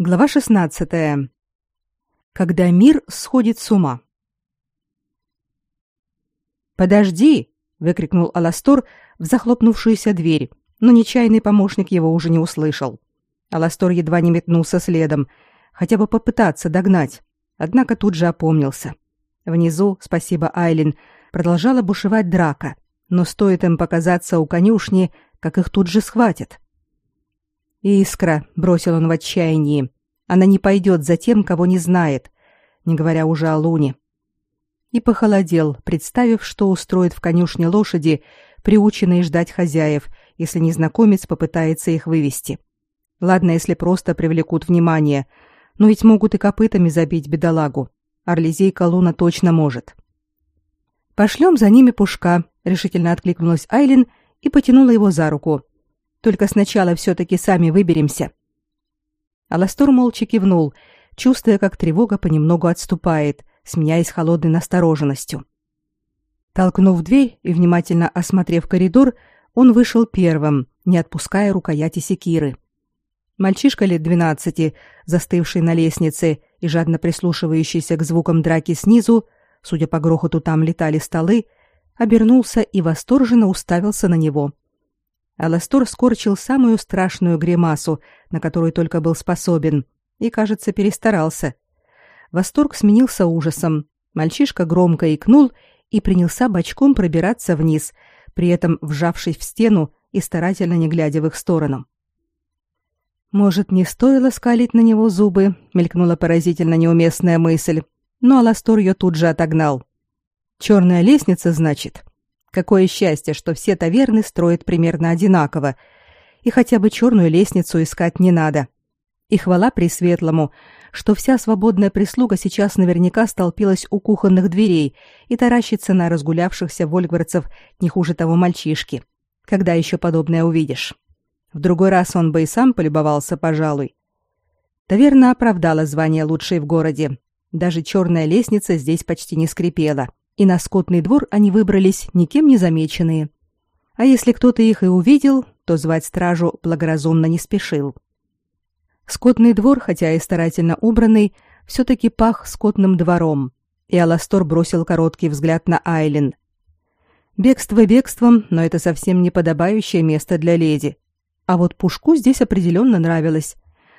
Глава 16. Когда мир сходит с ума. «Подожди!» — выкрикнул Аластор в захлопнувшуюся дверь, но нечаянный помощник его уже не услышал. Аластор едва не метнулся следом, хотя бы попытаться догнать, однако тут же опомнился. Внизу, спасибо Айлин, продолжала бушевать драка, но стоит им показаться у конюшни, как их тут же схватят. «Искра», — бросил он в отчаянии, — «она не пойдет за тем, кого не знает, не говоря уже о Луне». И похолодел, представив, что устроит в конюшне лошади, приученные ждать хозяев, если незнакомец попытается их вывести. Ладно, если просто привлекут внимание, но ведь могут и копытами забить бедолагу. Орлезейка Луна точно может. «Пошлем за ними пушка», — решительно откликнулась Айлин и потянула его за руку. Только сначала все-таки сами выберемся». Аластор молча кивнул, чувствуя, как тревога понемногу отступает, сменяясь холодной настороженностью. Толкнув дверь и внимательно осмотрев коридор, он вышел первым, не отпуская рукояти секиры. Мальчишка лет двенадцати, застывший на лестнице и жадно прислушивающийся к звукам драки снизу, судя по грохоту там летали столы, обернулся и восторженно уставился на него. Аластор скорчил самую страшную гримасу, на которую только был способен, и, кажется, перестарался. Восторг сменился ужасом. Мальчишка громко икнул и принялся бочком пробираться вниз, при этом вжавшись в стену и старательно не глядя в их сторону. Может, не стоило скалить на него зубы, мелькнула поразительно неуместная мысль, но Аластор ее тут же отогнал. Черная лестница, значит. Какое счастье, что все таверны строят примерно одинаково, и хотя бы черную лестницу искать не надо. И хвала Пресветлому, что вся свободная прислуга сейчас наверняка столпилась у кухонных дверей и таращится на разгулявшихся вольгварцев не хуже того мальчишки. Когда еще подобное увидишь? В другой раз он бы и сам полюбовался, пожалуй. Таверна оправдала звание лучшей в городе. Даже черная лестница здесь почти не скрипела и на скотный двор они выбрались никем не замеченные. А если кто-то их и увидел, то звать стражу благоразумно не спешил. Скотный двор, хотя и старательно убранный, все-таки пах скотным двором, и Аластор бросил короткий взгляд на Айлин. Бегство бегством, но это совсем не подобающее место для леди. А вот Пушку здесь определенно нравилось.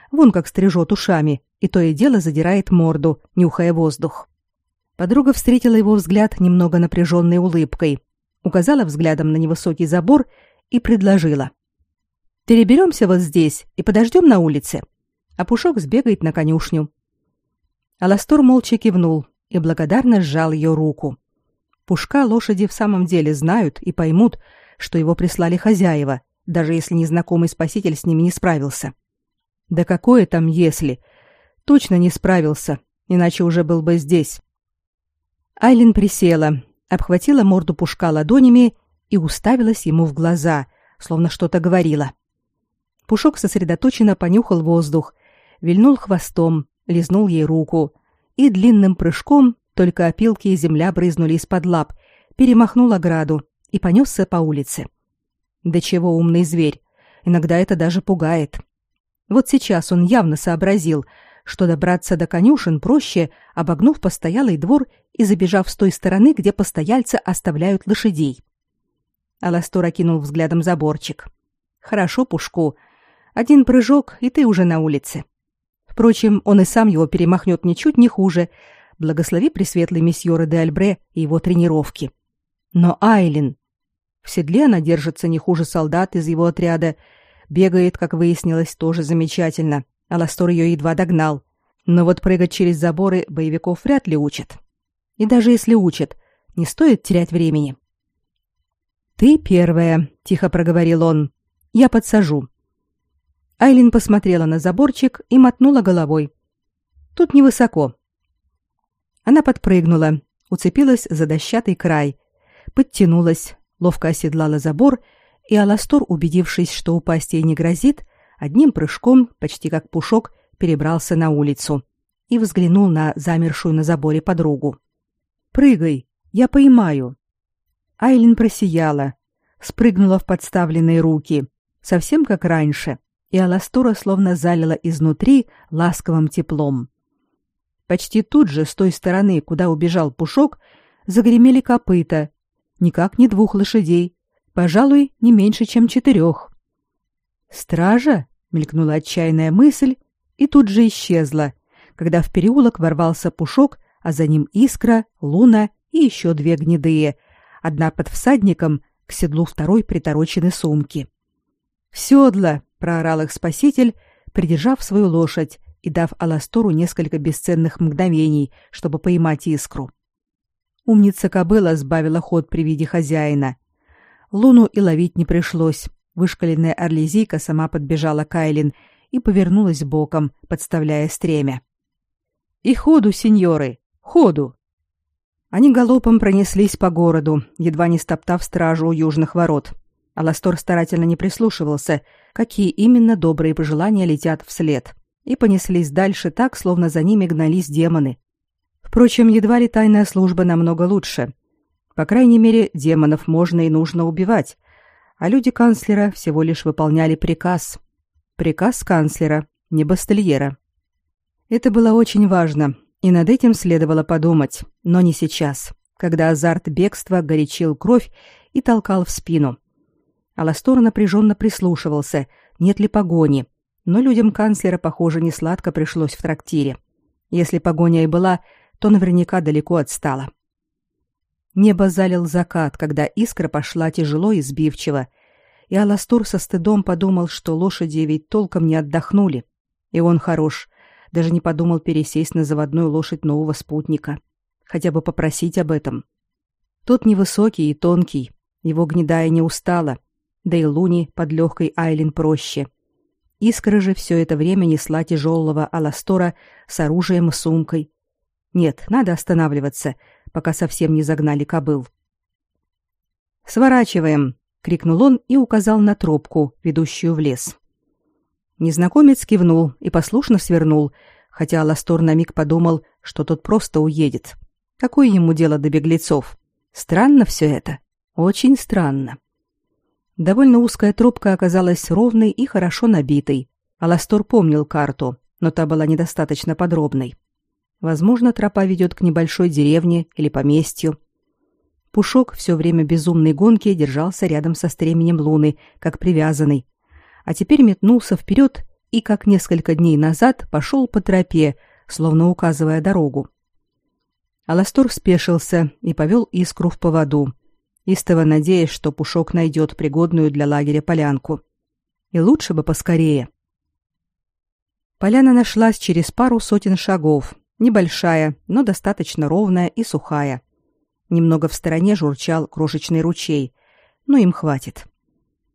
Вон как стрижет ушами, и то и дело задирает морду, нюхая воздух. Подруга встретила его взгляд немного напряженной улыбкой, указала взглядом на невысокий забор и предложила. «Переберемся вот здесь и подождем на улице, а Пушок сбегает на конюшню». Аластор молча кивнул и благодарно сжал ее руку. Пушка лошади в самом деле знают и поймут, что его прислали хозяева, даже если незнакомый спаситель с ними не справился. Да какое там «если»? Точно не справился, иначе уже был бы здесь. Айлин присела, обхватила морду Пушка ладонями и уставилась ему в глаза, словно что-то говорила. Пушок сосредоточенно понюхал воздух, вильнул хвостом, лизнул ей руку и длинным прыжком, только опилки и земля брызнули из-под лап, перемахнул ограду и понесся по улице. Да чего умный зверь! Иногда это даже пугает. Вот сейчас он явно сообразил, что добраться до конюшен проще, обогнув постоялый двор и забежав с той стороны, где постояльцы оставляют лошадей. Аластор окинул взглядом заборчик. Хорошо пушку. Один прыжок, и ты уже на улице. Впрочем, он и сам его перемахнет ничуть не хуже. Благослови пресветлый месье де Альбре и его тренировки. Но Айлин... В седле она держится не хуже солдат из его отряда. Бегает, как выяснилось, тоже замечательно. Аластор ее едва догнал. Но вот прыгать через заборы боевиков вряд ли учат. И даже если учат, не стоит терять времени. «Ты первая», — тихо проговорил он. «Я подсажу». Айлин посмотрела на заборчик и мотнула головой. «Тут невысоко». Она подпрыгнула, уцепилась за дощатый край, подтянулась, ловко оседлала забор, и Аластор, убедившись, что упасть ей не грозит, одним прыжком, почти как пушок, перебрался на улицу и взглянул на замершую на заборе подругу. «Прыгай, я поймаю». Айлин просияла, спрыгнула в подставленные руки, совсем как раньше, и Аластора словно залила изнутри ласковым теплом. Почти тут же, с той стороны, куда убежал Пушок, загремели копыта. Никак не двух лошадей, пожалуй, не меньше, чем четырех. «Стража?» — мелькнула отчаянная мысль и тут же исчезла, когда в переулок ворвался Пушок, а за ним Искра, Луна и еще две гнедые, одна под всадником, к седлу второй приторочены сумки. «В седло!» — проорал их спаситель, придержав свою лошадь и дав Аластору несколько бесценных мгновений, чтобы поймать искру. Умница кобыла сбавила ход при виде хозяина. Луну и ловить не пришлось. Вышкаленная орлезийка сама подбежала к Айлин и повернулась боком, подставляя стремя. «И ходу, сеньоры, ходу!» Они галопом пронеслись по городу, едва не стоптав стражу у южных ворот. Аластор старательно не прислушивался, какие именно добрые пожелания летят вслед, и понеслись дальше так, словно за ними гнались демоны. Впрочем, едва ли тайная служба намного лучше. По крайней мере, демонов можно и нужно убивать, а люди канцлера всего лишь выполняли приказ. Приказ канцлера, не бастельера. Это было очень важно, и над этим следовало подумать, но не сейчас, когда азарт бегства горячил кровь и толкал в спину. Аластор напряженно прислушивался, нет ли погони, но людям канцлера, похоже, не сладко пришлось в трактире. Если погоня и была, то наверняка далеко отстала. Небо залил закат, когда искра пошла тяжело и сбивчиво, и Аластур со стыдом подумал, что лошади ведь толком не отдохнули. И он хорош, даже не подумал пересесть на заводную лошадь нового спутника. Хотя бы попросить об этом. Тот невысокий и тонкий, его гнедая не устала, да и Луни под легкой Айлин проще. Искра же все это время несла тяжелого Аластора с оружием и сумкой. Нет, надо останавливаться, пока совсем не загнали кобыл. «Сворачиваем!» — крикнул он и указал на тропку, ведущую в лес. Незнакомец кивнул и послушно свернул, хотя Ластор на миг подумал, что тот просто уедет. Какое ему дело до беглецов? Странно все это. Очень странно. Довольно узкая тропка оказалась ровной и хорошо набитой. Аластор помнил карту, но та была недостаточно подробной. Возможно, тропа ведет к небольшой деревне или поместью. Пушок все время безумной гонки держался рядом со стременем Луны, как привязанный, а теперь метнулся вперед и, как несколько дней назад, пошел по тропе, словно указывая дорогу. Аластор спешился и повел искру в поводу, истово надеясь, что Пушок найдет пригодную для лагеря полянку. И лучше бы поскорее. Поляна нашлась через пару сотен шагов, небольшая, но достаточно ровная и сухая. Немного в стороне журчал крошечный ручей, но им хватит.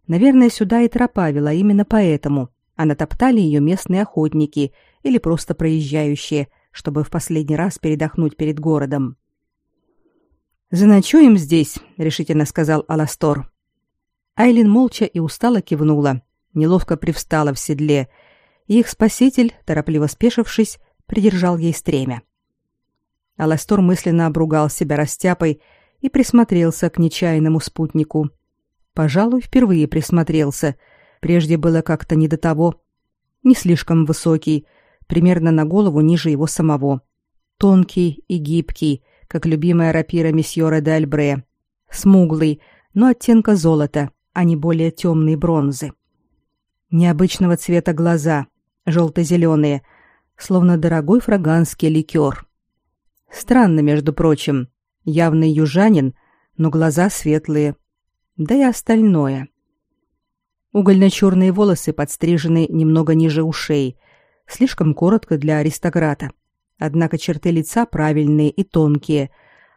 Наверное, сюда и тропа вела именно поэтому, а натоптали ее местные охотники или просто проезжающие, чтобы в последний раз передохнуть перед городом. «Заночуем здесь», — решительно сказал Аластор. Айлин молча и устало кивнула, неловко привстала в седле, и их спаситель, торопливо спешившись, придержал ей стремя. Аластор мысленно обругал себя растяпой и присмотрелся к нечаянному спутнику — Пожалуй, впервые присмотрелся. Прежде было как-то не до того. Не слишком высокий, примерно на голову ниже его самого. Тонкий и гибкий, как любимая рапира месьора де Альбре. Смуглый, но оттенка золота, а не более темной бронзы. Необычного цвета глаза, желто-зеленые, словно дорогой фраганский ликер. Странно, между прочим, явный южанин, но глаза светлые, да и остальное. Угольно-черные волосы подстрижены немного ниже ушей, слишком коротко для аристократа. Однако черты лица правильные и тонкие,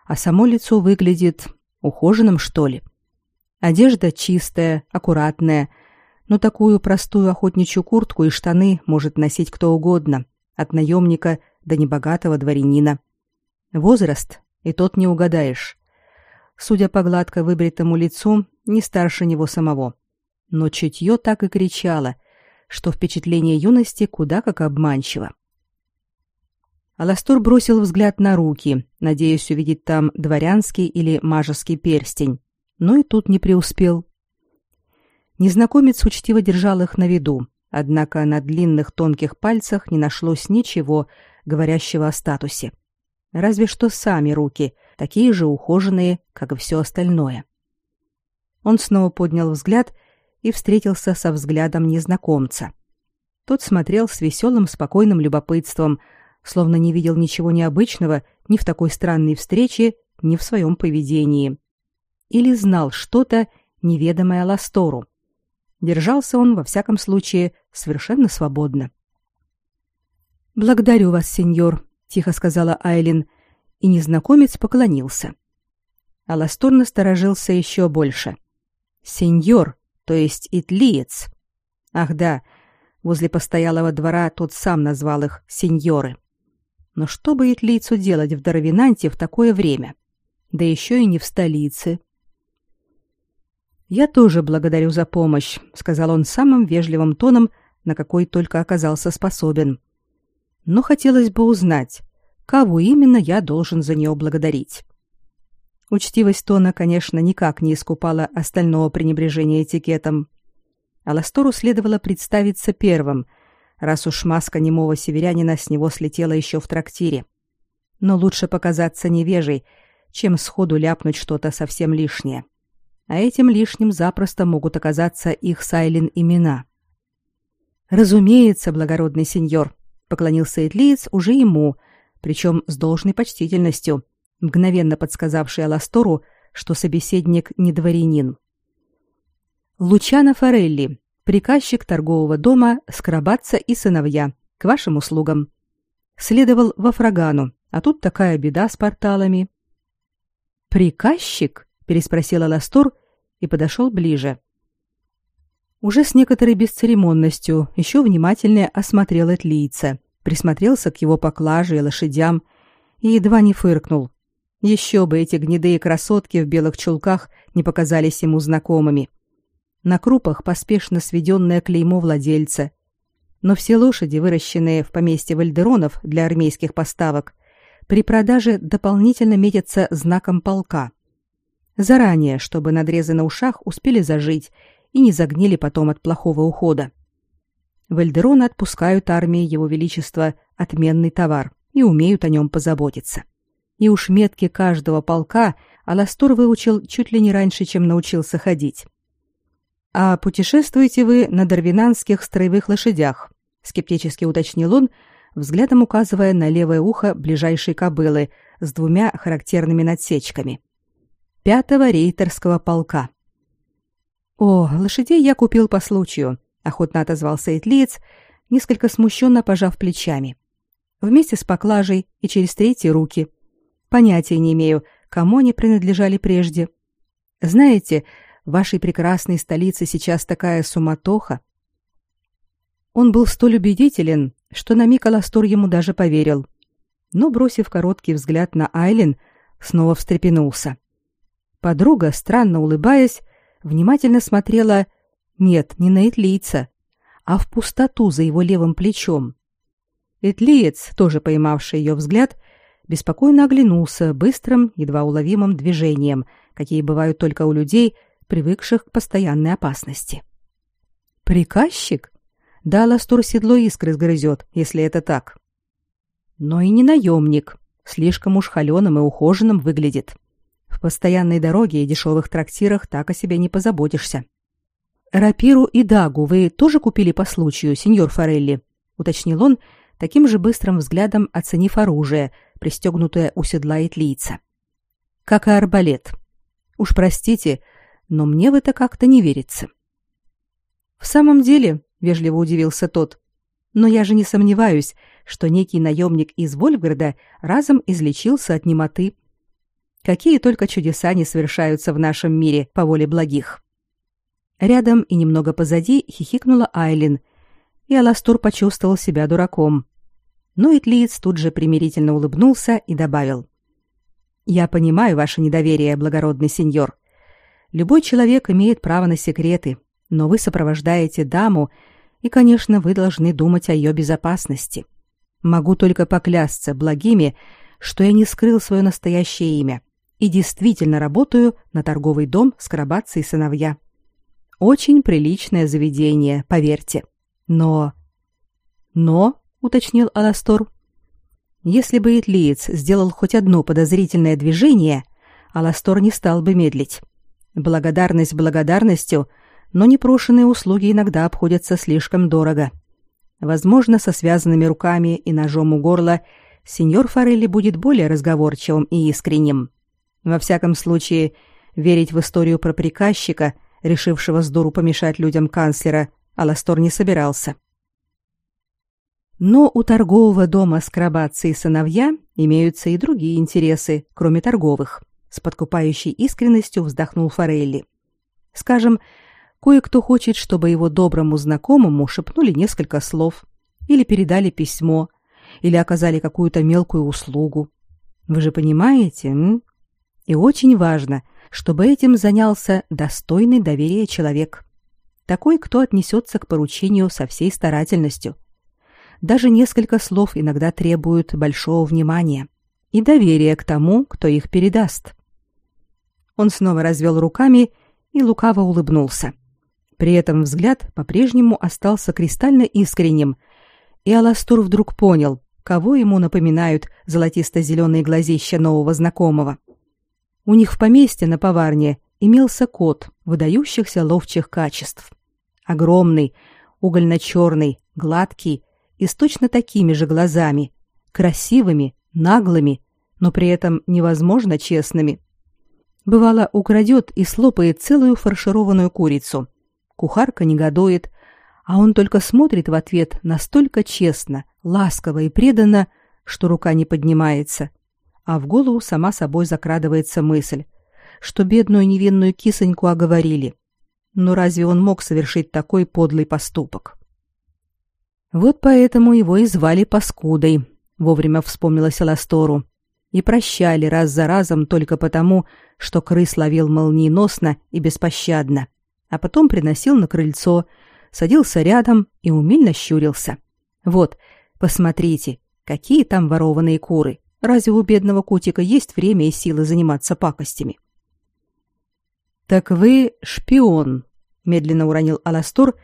а само лицо выглядит ухоженным, что ли. Одежда чистая, аккуратная, но такую простую охотничью куртку и штаны может носить кто угодно, от наемника до небогатого дворянина. Возраст, и тот не угадаешь судя по гладко выбритому лицу, не старше него самого. Но чутье так и кричало, что впечатление юности куда как обманчиво. Аластор бросил взгляд на руки, надеясь увидеть там дворянский или мажеский перстень, но и тут не преуспел. Незнакомец учтиво держал их на виду, однако на длинных тонких пальцах не нашлось ничего, говорящего о статусе. Разве что сами руки, такие же ухоженные, как и все остальное. Он снова поднял взгляд и встретился со взглядом незнакомца. Тот смотрел с веселым, спокойным любопытством, словно не видел ничего необычного ни в такой странной встрече, ни в своем поведении. Или знал что-то, неведомое Ластору. Держался он, во всяком случае, совершенно свободно. «Благодарю вас, сеньор», — тихо сказала Айлин, и незнакомец поклонился. Аластор насторожился еще больше. «Сеньор, то есть итлиец. Ах да, возле постоялого двора тот сам назвал их сеньоры. Но что бы итлийцу делать в Дарвинанте в такое время? Да еще и не в столице. «Я тоже благодарю за помощь», — сказал он самым вежливым тоном, на какой только оказался способен. «Но хотелось бы узнать, кого именно я должен за нее благодарить». Учтивость тона, конечно, никак не искупала остального пренебрежения этикетом. Аластору следовало представиться первым, раз уж маска немого северянина с него слетела еще в трактире. Но лучше показаться невежей, чем сходу ляпнуть что-то совсем лишнее. — а этим лишним запросто могут оказаться их Сайлин имена. «Разумеется, благородный сеньор», — поклонился Этлиец уже ему, причем с должной почтительностью, мгновенно подсказавший Аластору, что собеседник не дворянин. «Лучано Форелли, приказчик торгового дома Скрабатца и сыновья, к вашим услугам. Следовал во Фрагану, а тут такая беда с порталами». «Приказчик?» Переспросил Аластор и подошел ближе. Уже с некоторой бесцеремонностью еще внимательнее осмотрел Этлийца, присмотрелся к его поклаже и лошадям и едва не фыркнул. Еще бы эти гнедые красотки в белых чулках не показались ему знакомыми. На крупах поспешно сведенное клеймо владельца. Но все лошади, выращенные в поместье Вальдеронов для армейских поставок, при продаже дополнительно метятся знаком полка заранее, чтобы надрезы на ушах успели зажить и не загнили потом от плохого ухода. Вальдерона отпускают армии Его Величества отменный товар и умеют о нем позаботиться. И уж метки каждого полка Аластор выучил чуть ли не раньше, чем научился ходить. «А путешествуете вы на дарвинанских строевых лошадях?» — скептически уточнил он, взглядом указывая на левое ухо ближайшей кобылы с двумя характерными надсечками пятого рейтерского полка. О, лошадей я купил по случаю, охотно отозвался Этлиец, несколько смущенно пожав плечами. Вместе с поклажей и через третьи руки. Понятия не имею, кому они принадлежали прежде. Знаете, в вашей прекрасной столице сейчас такая суматоха. Он был столь убедителен, что на миг Аластор ему даже поверил. Но, бросив короткий взгляд на Айлин, снова встрепенулся. Подруга, странно улыбаясь, внимательно смотрела нет, не на Этлийца, а в пустоту за его левым плечом. Этлиец, тоже поймавший ее взгляд, беспокойно оглянулся быстрым, едва уловимым движением, какие бывают только у людей, привыкших к постоянной опасности. «Приказчик? Да, Ластур седло искры сгрызет, если это так. Но и не наемник, слишком уж холеным и ухоженным выглядит. В постоянной дороге и дешевых трактирах так о себе не позаботишься. Рапиру и дагу вы тоже купили по случаю, сеньор Форелли, уточнил он, таким же быстрым взглядом оценив оружие, пристегнутое у седла итлийца. Как и арбалет. Уж простите, но мне в это как-то не верится. В самом деле, вежливо удивился тот, но я же не сомневаюсь, что некий наемник из Вольфграда разом излечился от немоты Какие только чудеса не совершаются в нашем мире по воле благих. Рядом и немного позади хихикнула Айлин, и Аластур почувствовал себя дураком. Но Итлиец тут же примирительно улыбнулся и добавил. «Я понимаю ваше недоверие, благородный сеньор. Любой человек имеет право на секреты, но вы сопровождаете даму, и, конечно, вы должны думать о ее безопасности. Могу только поклясться благими, что я не скрыл свое настоящее имя и действительно работаю на торговый дом Скоробатцы и сыновья. Очень приличное заведение, поверьте. Но... Но, уточнил Аластор, если бы Итлиец сделал хоть одно подозрительное движение, Аластор не стал бы медлить. Благодарность благодарностью, но непрошенные услуги иногда обходятся слишком дорого. Возможно, со связанными руками и ножом у горла сеньор Форелли будет более разговорчивым и искренним. Во всяком случае, верить в историю про приказчика, решившего с дуру помешать людям канцлера, Аластор не собирался. Но у торгового дома Скрабации сыновья имеются и другие интересы, кроме торговых. С подкупающей искренностью вздохнул Форелли. Скажем, кое-кто хочет, чтобы его доброму знакомому шепнули несколько слов, или передали письмо, или оказали какую-то мелкую услугу. Вы же понимаете, м? И очень важно, чтобы этим занялся достойный доверия человек. Такой, кто отнесется к поручению со всей старательностью – даже несколько слов иногда требуют большого внимания и доверия к тому, кто их передаст. Он снова развел руками и лукаво улыбнулся. При этом взгляд по-прежнему остался кристально искренним, и Аластур вдруг понял, кого ему напоминают золотисто-зеленые глазища нового знакомого. У них в поместье на поварне имелся кот выдающихся ловчих качеств. Огромный, угольно-черный, гладкий, и с точно такими же глазами, красивыми, наглыми, но при этом невозможно честными. Бывало, украдет и слопает целую фаршированную курицу. Кухарка негодует, а он только смотрит в ответ настолько честно, ласково и преданно, что рука не поднимается. А в голову сама собой закрадывается мысль, что бедную невинную кисоньку оговорили. Но разве он мог совершить такой подлый поступок? Вот поэтому его и звали Паскудой, вовремя вспомнилось Аластору. И прощали раз за разом только потому, что крыс ловил молниеносно и беспощадно, а потом приносил на крыльцо, садился рядом и умильно щурился. Вот, посмотрите, какие там ворованные куры. Разве у бедного котика есть время и силы заниматься пакостями? Так вы шпион, медленно уронил Аластор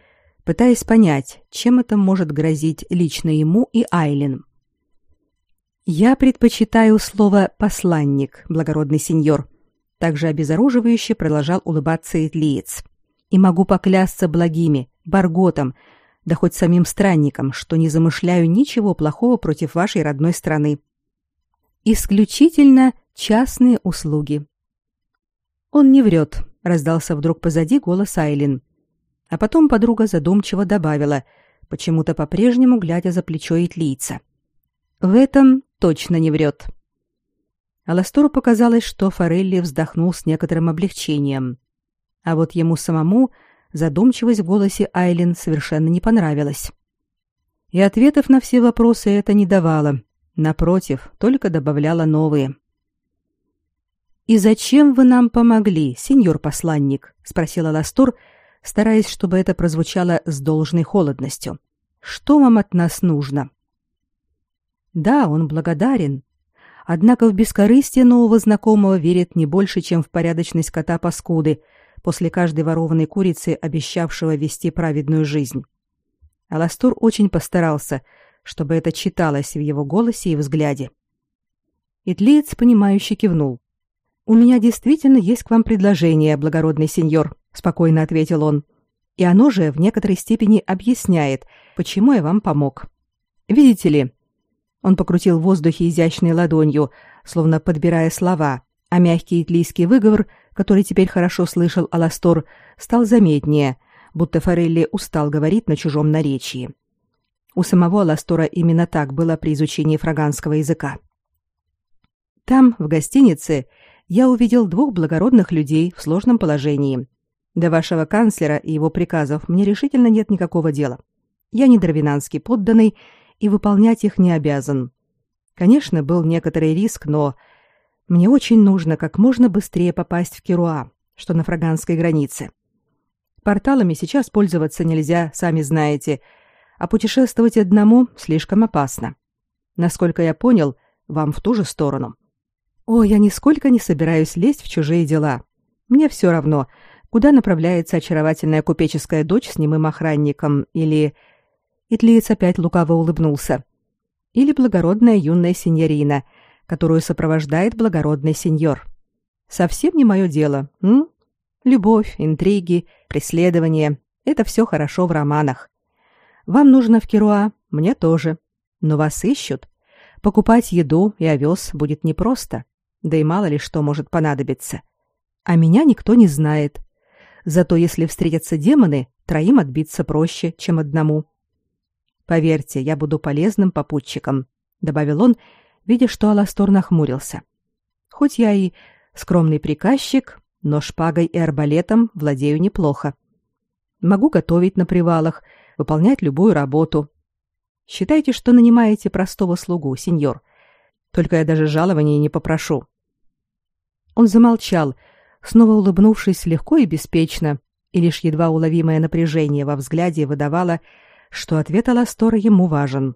пытаясь понять, чем это может грозить лично ему и Айлин. Я предпочитаю слово посланник, благородный сеньор, также обезоруживающе продолжал улыбаться Итлиец. И могу поклясться благими, барготом, да хоть самим странником, что не замышляю ничего плохого против вашей родной страны. Исключительно частные услуги. Он не врет, раздался вдруг позади голос Айлин. А потом подруга задумчиво добавила, почему-то по-прежнему глядя за плечо Итлийца. В этом точно не врет. Аластору показалось, что Форелли вздохнул с некоторым облегчением. А вот ему самому задумчивость в голосе Айлин совершенно не понравилась. И ответов на все вопросы это не давало. Напротив, только добавляла новые. «И зачем вы нам помогли, сеньор посланник?» — спросила Ластор, стараясь, чтобы это прозвучало с должной холодностью. Что вам от нас нужно? Да, он благодарен. Однако в бескорыстие нового знакомого верит не больше, чем в порядочность кота паскуды, после каждой ворованной курицы, обещавшего вести праведную жизнь. Аластур очень постарался, чтобы это читалось в его голосе и взгляде. Итлиец, понимающе кивнул. «У меня действительно есть к вам предложение, благородный сеньор», спокойно ответил он. И оно же в некоторой степени объясняет, почему я вам помог. Видите ли, он покрутил в воздухе изящной ладонью, словно подбирая слова, а мягкий итлийский выговор, который теперь хорошо слышал Аластор, стал заметнее, будто Форелли устал говорить на чужом наречии. У самого Аластора именно так было при изучении фраганского языка. Там, в гостинице, я увидел двух благородных людей в сложном положении, до вашего канцлера и его приказов мне решительно нет никакого дела. Я не дровинанский подданный и выполнять их не обязан. Конечно, был некоторый риск, но мне очень нужно как можно быстрее попасть в Керуа, что на фраганской границе. Порталами сейчас пользоваться нельзя, сами знаете, а путешествовать одному слишком опасно. Насколько я понял, вам в ту же сторону. О, я нисколько не собираюсь лезть в чужие дела. Мне все равно — куда направляется очаровательная купеческая дочь с немым охранником или Итлиец опять лукаво улыбнулся. Или благородная юная сеньорина, которую сопровождает благородный сеньор. Совсем не мое дело, м? Любовь, интриги, преследование — это все хорошо в романах. Вам нужно в Керуа, мне тоже. Но вас ищут. Покупать еду и овес будет непросто, да и мало ли что может понадобиться. А меня никто не знает. Зато если встретятся демоны, троим отбиться проще, чем одному. Поверьте, я буду полезным попутчиком, добавил он, видя, что Аластор нахмурился. Хоть я и скромный приказчик, но шпагой и арбалетом владею неплохо. Могу готовить на привалах, выполнять любую работу. Считайте, что нанимаете простого слугу, сеньор. Только я даже жалования не попрошу. Он замолчал, снова улыбнувшись легко и беспечно, и лишь едва уловимое напряжение во взгляде выдавало, что ответ Аластора ему важен.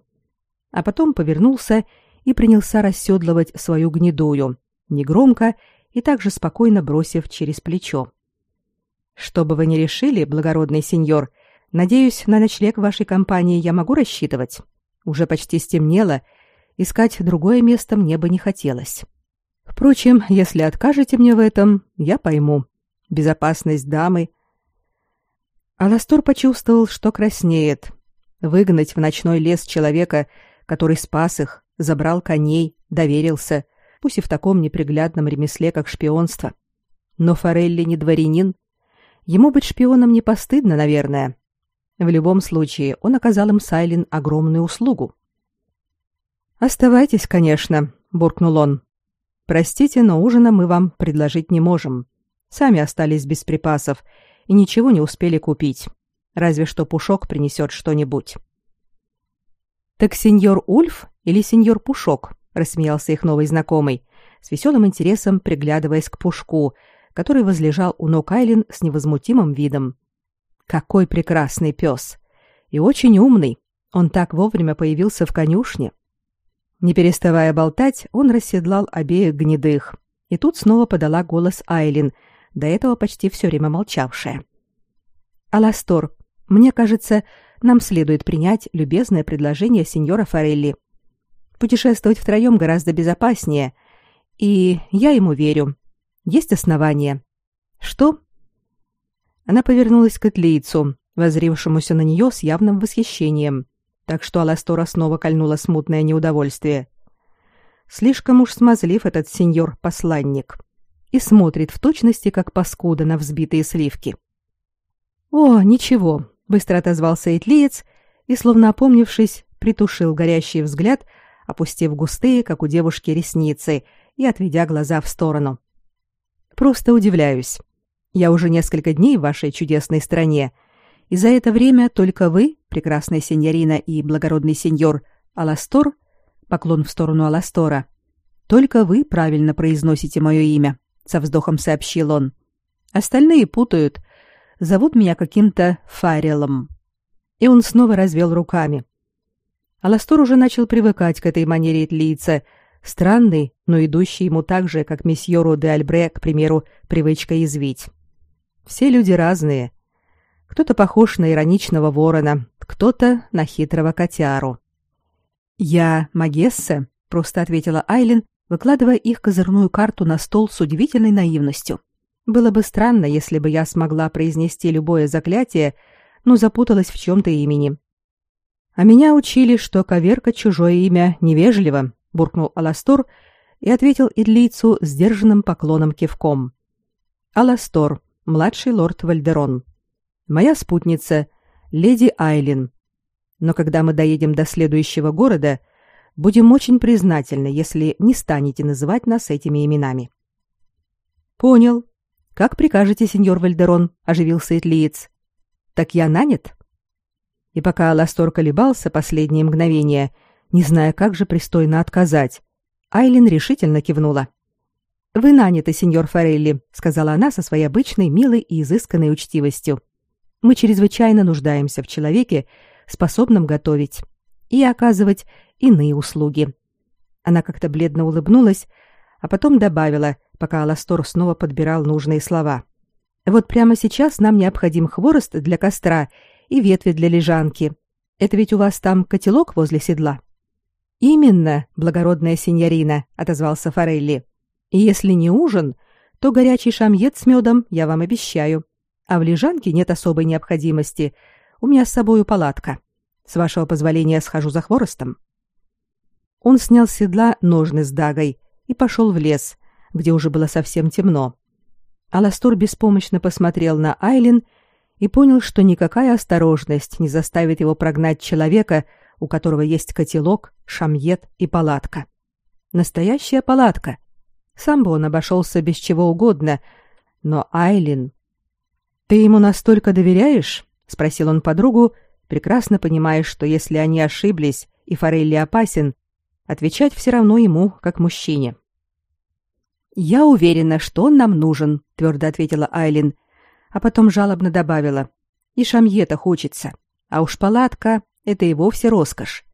А потом повернулся и принялся расседлывать свою гнедую, негромко и также спокойно бросив через плечо. «Что бы вы ни решили, благородный сеньор, надеюсь, на ночлег в вашей компании я могу рассчитывать. Уже почти стемнело, искать другое место мне бы не хотелось. Впрочем, если откажете мне в этом, я пойму. Безопасность дамы...» Аластор почувствовал, что краснеет, Выгнать в ночной лес человека, который спас их, забрал коней, доверился, пусть и в таком неприглядном ремесле, как шпионство. Но Форелли не дворянин. Ему быть шпионом не постыдно, наверное. В любом случае, он оказал им Сайлин огромную услугу. «Оставайтесь, конечно», — буркнул он. «Простите, но ужина мы вам предложить не можем. Сами остались без припасов и ничего не успели купить. Разве что Пушок принесет что-нибудь. Так сеньор Ульф или сеньор Пушок? рассмеялся их новый знакомый, с веселым интересом приглядываясь к Пушку, который возлежал у ног Айлин с невозмутимым видом. Какой прекрасный пес! И очень умный. Он так вовремя появился в конюшне. Не переставая болтать, он расседлал обеих гнедых. И тут снова подала голос Айлин, до этого почти все время молчавшая. «Аластор, мне кажется, нам следует принять любезное предложение сеньора Форелли. Путешествовать втроем гораздо безопаснее, и я ему верю. Есть основания. Что? Она повернулась к Этлийцу, возрившемуся на нее с явным восхищением, так что Аластора снова кольнула смутное неудовольствие. Слишком уж смазлив этот сеньор-посланник и смотрит в точности, как паскуда на взбитые сливки. «О, ничего, быстро отозвался Итлиец и, словно опомнившись, притушил горящий взгляд, опустив густые, как у девушки, ресницы и отведя глаза в сторону. Просто удивляюсь. Я уже несколько дней в вашей чудесной стране, и за это время только вы, прекрасная сеньорина и благородный сеньор Аластор, поклон в сторону Аластора, только вы правильно произносите мое имя, со вздохом сообщил он. Остальные путают, Зовут меня каким-то Фарелом. И он снова развел руками. Аластор уже начал привыкать к этой манере лица, странной, но идущей ему так же, как месьеру де Альбре, к примеру, привычка извить. Все люди разные. Кто-то похож на ироничного ворона, кто-то на хитрого котяру. «Я Магесса», — просто ответила Айлин, выкладывая их козырную карту на стол с удивительной наивностью. Было бы странно, если бы я смогла произнести любое заклятие, но запуталась в чем-то имени. А меня учили, что коверка чужое имя невежливо, буркнул Аластор и ответил Идлийцу сдержанным поклоном кивком. Аластор, младший лорд Вальдерон. Моя спутница, леди Айлин. Но когда мы доедем до следующего города, будем очень признательны, если не станете называть нас этими именами. Понял, как прикажете, сеньор Вальдерон, оживился Этлиец. Так я нанят? И пока Ластор колебался последние мгновения, не зная, как же пристойно отказать, Айлин решительно кивнула. Вы наняты, сеньор Форелли, сказала она со своей обычной милой и изысканной учтивостью. Мы чрезвычайно нуждаемся в человеке, способном готовить и оказывать иные услуги. Она как-то бледно улыбнулась, а потом добавила, пока Аластор снова подбирал нужные слова. Вот прямо сейчас нам необходим хворост для костра и ветви для лежанки. Это ведь у вас там котелок возле седла. Именно, благородная сеньорина, отозвался Форелли. И если не ужин, то горячий шамьет с медом я вам обещаю. А в лежанке нет особой необходимости. У меня с собою палатка. С вашего позволения схожу за хворостом. Он снял с седла ножны с дагой и пошел в лес, где уже было совсем темно. Аластор беспомощно посмотрел на Айлин и понял, что никакая осторожность не заставит его прогнать человека, у которого есть котелок, шамьет и палатка. Настоящая палатка. Сам бы он обошелся без чего угодно, но Айлин... «Ты ему настолько доверяешь?» — спросил он подругу, прекрасно понимая, что если они ошиблись и Форелли опасен, отвечать все равно ему, как мужчине. «Я уверена, что он нам нужен», — твердо ответила Айлин, а потом жалобно добавила. «И шамьета хочется. А уж палатка — это и вовсе роскошь.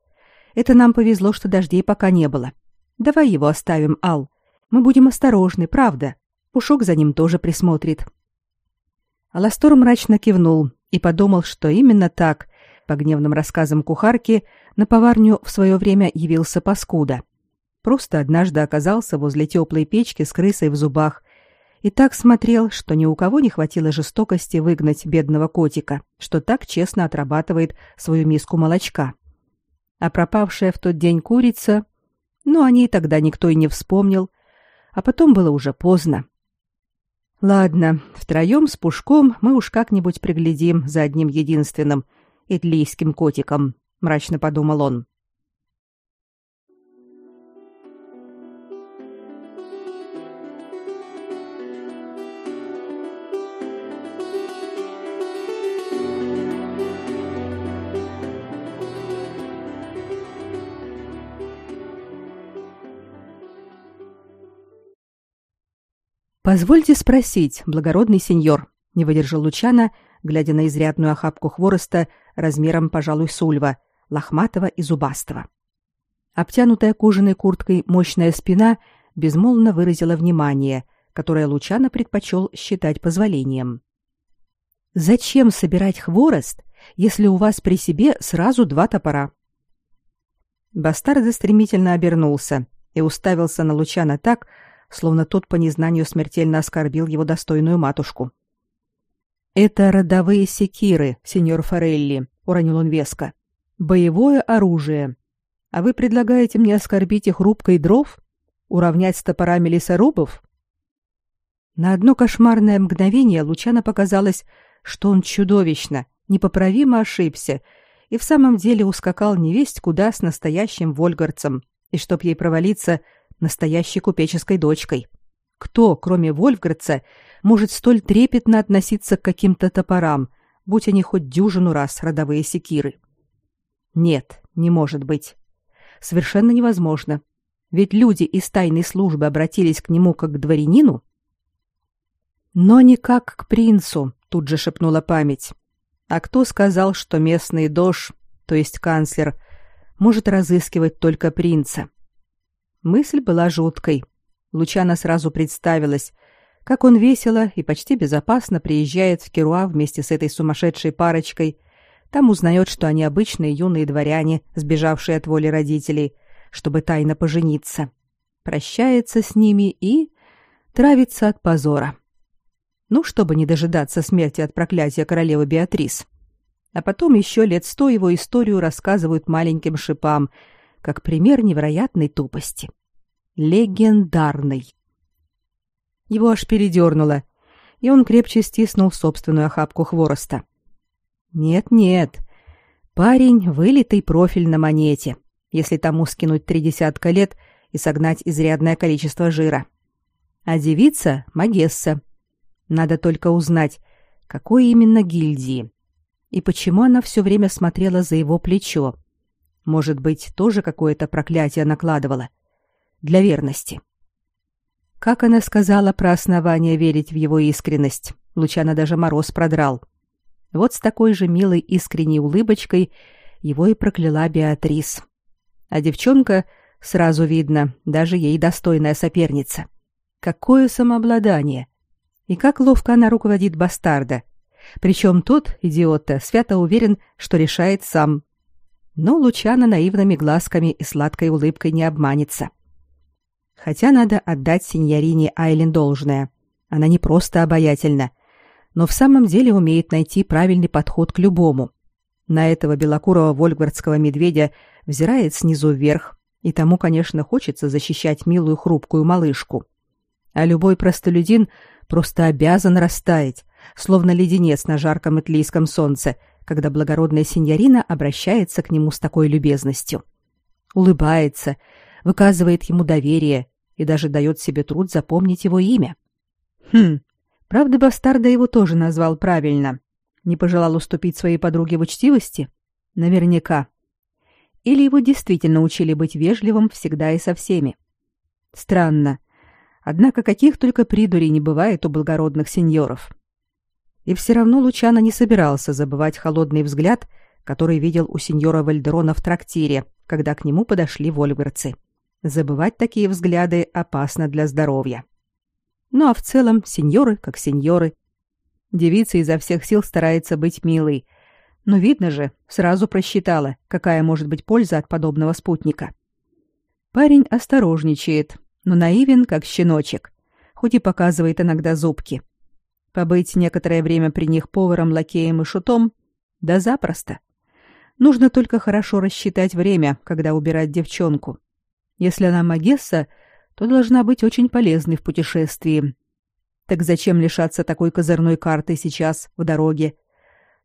Это нам повезло, что дождей пока не было. Давай его оставим, Ал. Мы будем осторожны, правда. Пушок за ним тоже присмотрит». Аластор мрачно кивнул и подумал, что именно так, по гневным рассказам кухарки, на поварню в свое время явился паскуда. Просто однажды оказался возле теплой печки с крысой в зубах и так смотрел, что ни у кого не хватило жестокости выгнать бедного котика, что так честно отрабатывает свою миску молочка. А пропавшая в тот день курица, ну, о ней тогда никто и не вспомнил, а потом было уже поздно. Ладно, втроем с Пушком мы уж как-нибудь приглядим за одним единственным итлийским котиком, мрачно подумал он. Позвольте спросить, благородный сеньор, не выдержал Лучана, глядя на изрядную охапку хвороста размером, пожалуй, с ульва, лохматого и зубастого. Обтянутая кожаной курткой мощная спина безмолвно выразила внимание, которое Лучана предпочел считать позволением. Зачем собирать хворост, если у вас при себе сразу два топора? Бастард стремительно обернулся и уставился на Лучана так, словно тот по незнанию смертельно оскорбил его достойную матушку. «Это родовые секиры, сеньор Форелли», — уронил он веско. «Боевое оружие. А вы предлагаете мне оскорбить их рубкой дров? Уравнять с топорами лесорубов?» На одно кошмарное мгновение Лучано показалось, что он чудовищно, непоправимо ошибся и в самом деле ускакал невесть куда с настоящим вольгарцем, и чтоб ей провалиться, настоящей купеческой дочкой. Кто, кроме Вольфградца, может столь трепетно относиться к каким-то топорам, будь они хоть дюжину раз родовые секиры? Нет, не может быть. Совершенно невозможно. Ведь люди из тайной службы обратились к нему как к дворянину. Но не как к принцу, тут же шепнула память. А кто сказал, что местный дож, то есть канцлер, может разыскивать только принца? Мысль была жуткой. Лучана сразу представилась, как он весело и почти безопасно приезжает в Керуа вместе с этой сумасшедшей парочкой. Там узнает, что они обычные юные дворяне, сбежавшие от воли родителей, чтобы тайно пожениться. Прощается с ними и травится от позора. Ну, чтобы не дожидаться смерти от проклятия королевы Беатрис. А потом еще лет сто его историю рассказывают маленьким шипам — как пример невероятной тупости. Легендарный. Его аж передернуло, и он крепче стиснул собственную охапку хвороста. Нет-нет, парень вылитый профиль на монете, если тому скинуть три десятка лет и согнать изрядное количество жира. А девица — Магесса. Надо только узнать, какой именно гильдии, и почему она все время смотрела за его плечо. Может быть, тоже какое-то проклятие накладывала. Для верности. Как она сказала про основание верить в его искренность, Лучана даже мороз продрал. Вот с такой же милой искренней улыбочкой его и прокляла Беатрис. А девчонка, сразу видно, даже ей достойная соперница. Какое самообладание! И как ловко она руководит бастарда. Причем тот, идиот свято уверен, что решает сам, Но Лучана наивными глазками и сладкой улыбкой не обманется. Хотя надо отдать сеньорине Айлен должное. Она не просто обаятельна, но в самом деле умеет найти правильный подход к любому. На этого белокурого вольгвардского медведя взирает снизу вверх, и тому, конечно, хочется защищать милую хрупкую малышку. А любой простолюдин просто обязан растаять, словно леденец на жарком итлийском солнце, когда благородная сеньорина обращается к нему с такой любезностью. Улыбается, выказывает ему доверие и даже дает себе труд запомнить его имя. Хм, правда, бастарда его тоже назвал правильно. Не пожелал уступить своей подруге в учтивости? Наверняка. Или его действительно учили быть вежливым всегда и со всеми? Странно. Однако каких только придурей не бывает у благородных сеньоров. И все равно Лучано не собирался забывать холодный взгляд, который видел у сеньора Вальдерона в трактире, когда к нему подошли вольверцы. Забывать такие взгляды опасно для здоровья. Ну а в целом сеньоры как сеньоры. Девица изо всех сил старается быть милой, но видно же, сразу просчитала, какая может быть польза от подобного спутника. Парень осторожничает, но наивен, как щеночек, хоть и показывает иногда зубки. Побыть некоторое время при них поваром, лакеем и шутом — да запросто. Нужно только хорошо рассчитать время, когда убирать девчонку. Если она магесса, то должна быть очень полезной в путешествии. Так зачем лишаться такой козырной карты сейчас, в дороге,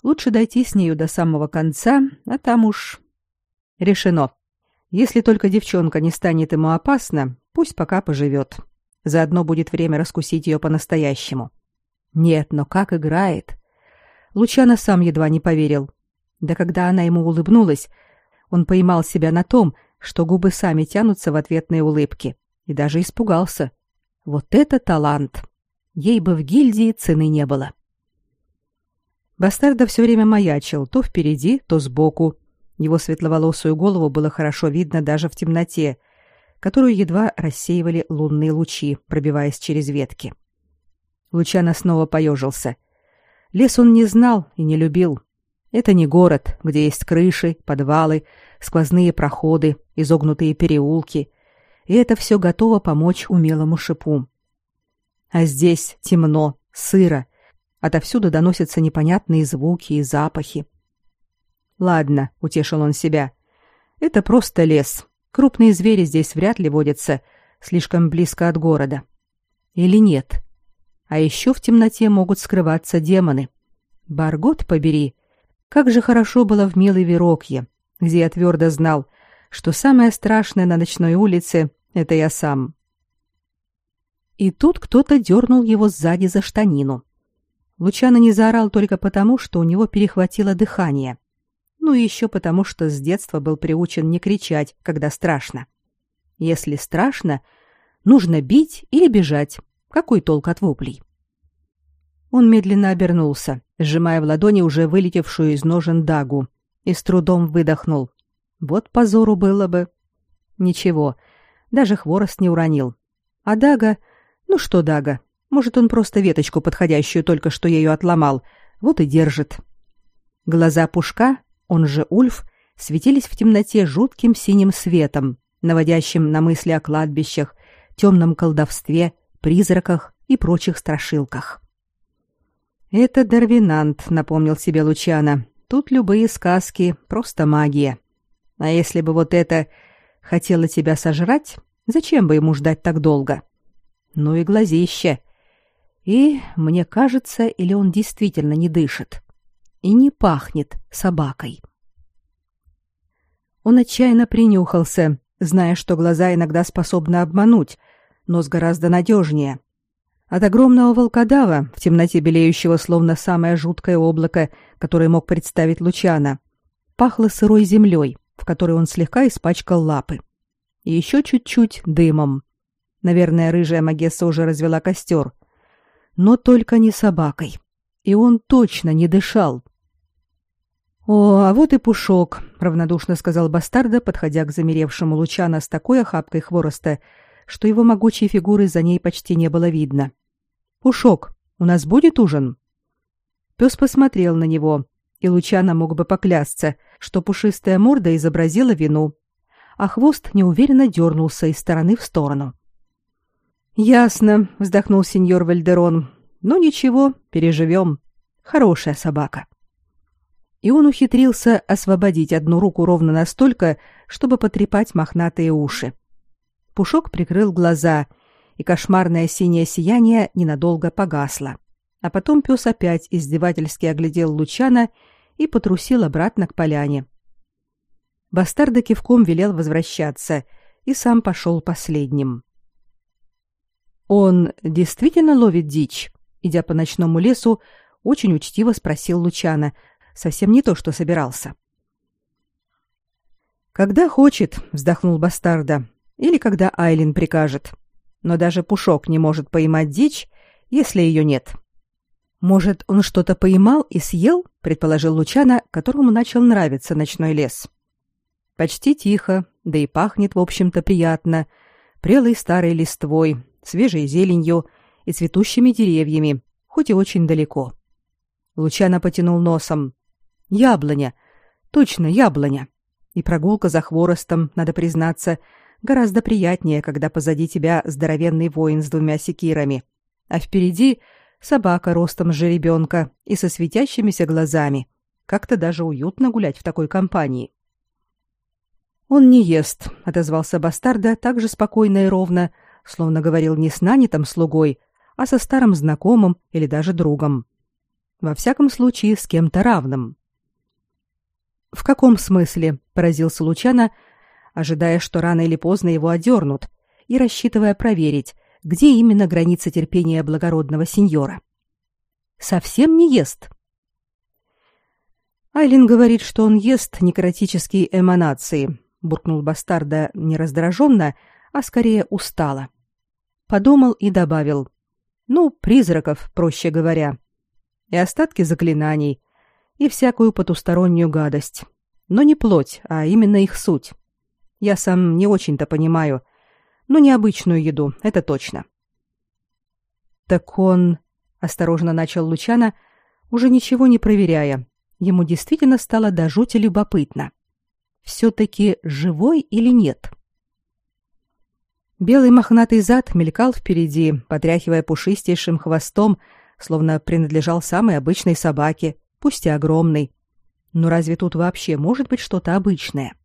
Лучше дойти с нею до самого конца, а там уж... Решено. Если только девчонка не станет ему опасна, пусть пока поживет. Заодно будет время раскусить ее по-настоящему. Нет, но как играет. Лучано сам едва не поверил. Да когда она ему улыбнулась, он поймал себя на том, что губы сами тянутся в ответные улыбки, и даже испугался. Вот это талант! Ей бы в гильдии цены не было. Бастарда все время маячил, то впереди, то сбоку. Его светловолосую голову было хорошо видно даже в темноте, которую едва рассеивали лунные лучи, пробиваясь через ветки. Лучано снова поежился. Лес он не знал и не любил. Это не город, где есть крыши, подвалы, сквозные проходы, изогнутые переулки, и это все готово помочь умелому шипу. А здесь темно, сыро, Отовсюду доносятся непонятные звуки и запахи. Ладно, утешил он себя. Это просто лес. Крупные звери здесь вряд ли водятся, слишком близко от города. Или нет? А еще в темноте могут скрываться демоны. Баргот побери. Как же хорошо было в милой Верокье, где я твердо знал, что самое страшное на ночной улице — это я сам. И тут кто-то дернул его сзади за штанину. Лучано не заорал только потому, что у него перехватило дыхание. Ну и еще потому, что с детства был приучен не кричать, когда страшно. Если страшно, нужно бить или бежать. Какой толк от воплей? Он медленно обернулся, сжимая в ладони уже вылетевшую из ножен дагу, и с трудом выдохнул. Вот позору было бы. Ничего, даже хворост не уронил. А дага... Ну что дага? Может, он просто веточку подходящую только что ею отломал, вот и держит. Глаза Пушка, он же Ульф, светились в темноте жутким синим светом, наводящим на мысли о кладбищах, темном колдовстве, призраках и прочих страшилках. «Это Дарвинант», — напомнил себе Лучана. «Тут любые сказки — просто магия. А если бы вот это хотело тебя сожрать, зачем бы ему ждать так долго? Ну и глазище. И, мне кажется, или он действительно не дышит. И не пахнет собакой. Он отчаянно принюхался, зная, что глаза иногда способны обмануть, нос гораздо надежнее. От огромного волкодава, в темноте белеющего словно самое жуткое облако, которое мог представить Лучана, пахло сырой землей, в которой он слегка испачкал лапы. И еще чуть-чуть дымом. Наверное, рыжая Магесса уже развела костер, но только не собакой. И он точно не дышал. «О, а вот и Пушок», — равнодушно сказал Бастарда, подходя к замеревшему Лучана с такой охапкой хвороста, что его могучей фигуры за ней почти не было видно. «Пушок, у нас будет ужин?» Пес посмотрел на него, и Лучана мог бы поклясться, что пушистая морда изобразила вину, а хвост неуверенно дернулся из стороны в сторону. «Ясно», — вздохнул сеньор Вальдерон. «Ну ничего, переживем. Хорошая собака». И он ухитрился освободить одну руку ровно настолько, чтобы потрепать мохнатые уши. Пушок прикрыл глаза, и кошмарное синее сияние ненадолго погасло. А потом пес опять издевательски оглядел Лучана и потрусил обратно к поляне. Бастарда кивком велел возвращаться и сам пошел последним. «Он действительно ловит дичь?» Идя по ночному лесу, очень учтиво спросил Лучана, совсем не то, что собирался. «Когда хочет», — вздохнул Бастарда, — «или когда Айлин прикажет. Но даже Пушок не может поймать дичь, если ее нет». «Может, он что-то поймал и съел?» — предположил Лучана, которому начал нравиться ночной лес. Почти тихо, да и пахнет, в общем-то, приятно, прелой старой листвой, свежей зеленью и цветущими деревьями, хоть и очень далеко. Лучано потянул носом. Яблоня. Точно, яблоня. И прогулка за хворостом, надо признаться, гораздо приятнее, когда позади тебя здоровенный воин с двумя секирами, а впереди собака ростом с жеребенка и со светящимися глазами. Как-то даже уютно гулять в такой компании. Он не ест, отозвался бастарда так же спокойно и ровно, словно говорил не с нанятым слугой, а со старым знакомым или даже другом. Во всяком случае, с кем-то равным. В каком смысле? поразился Лучана, ожидая, что рано или поздно его одернут, и рассчитывая проверить, где именно граница терпения благородного сеньора. Совсем не ест. Айлин говорит, что он ест некротические эманации, буркнул бастарда не раздраженно, а скорее устало. Подумал и добавил: "Ну, призраков, проще говоря, и остатки заклинаний, и всякую потустороннюю гадость, но не плоть, а именно их суть. Я сам не очень-то понимаю, но необычную еду, это точно". Так он осторожно начал Лучана, уже ничего не проверяя. Ему действительно стало до жути любопытно. все таки живой или нет? Белый мохнатый зад мелькал впереди, потряхивая пушистейшим хвостом, словно принадлежал самой обычной собаке, пусть и огромной. Но разве тут вообще может быть что-то обычное?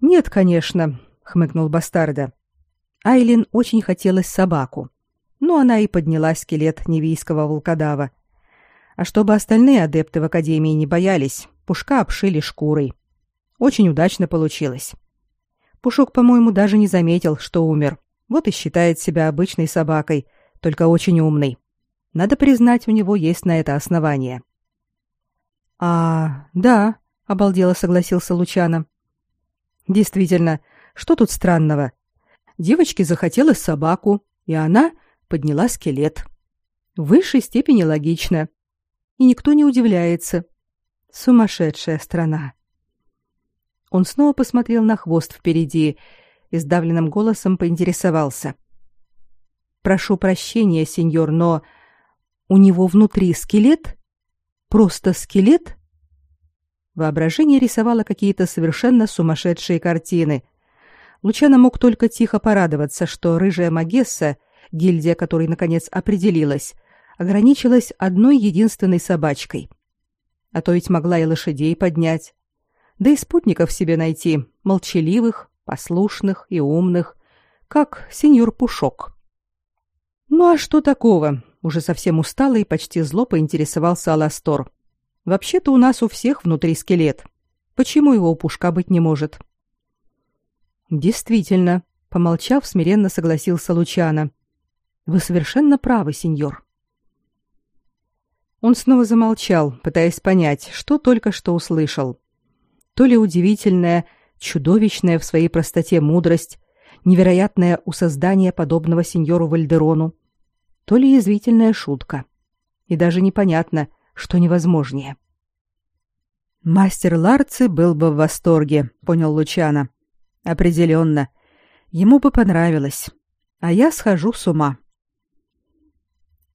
Нет, конечно, хмыкнул бастарда. Айлин очень хотелось собаку. Но она и подняла скелет невийского волкодава. А чтобы остальные адепты в академии не боялись, пушка обшили шкурой. Очень удачно получилось. Пушок, по-моему, даже не заметил, что умер. Вот и считает себя обычной собакой, только очень умный. Надо признать, у него есть на это основание. А, да, обалдело согласился Лучано. Действительно, что тут странного? Девочке захотелось собаку, и она подняла скелет. В высшей степени логично. И никто не удивляется. Сумасшедшая страна. Он снова посмотрел на хвост впереди и сдавленным голосом поинтересовался. «Прошу прощения, сеньор, но у него внутри скелет? Просто скелет?» Воображение рисовало какие-то совершенно сумасшедшие картины. Лучано мог только тихо порадоваться, что рыжая Магесса, гильдия которой наконец определилась, ограничилась одной единственной собачкой. А то ведь могла и лошадей поднять да и спутников себе найти, молчаливых, послушных и умных, как сеньор Пушок. Ну а что такого? Уже совсем устало и почти зло поинтересовался Аластор. Вообще-то у нас у всех внутри скелет. Почему его у Пушка быть не может? Действительно, помолчав, смиренно согласился Лучано. Вы совершенно правы, сеньор. Он снова замолчал, пытаясь понять, что только что услышал то ли удивительная, чудовищная в своей простоте мудрость, невероятная у создания подобного сеньору Вальдерону, то ли язвительная шутка. И даже непонятно, что невозможнее. Мастер Ларци был бы в восторге, понял Лучано. Определенно. Ему бы понравилось. А я схожу с ума.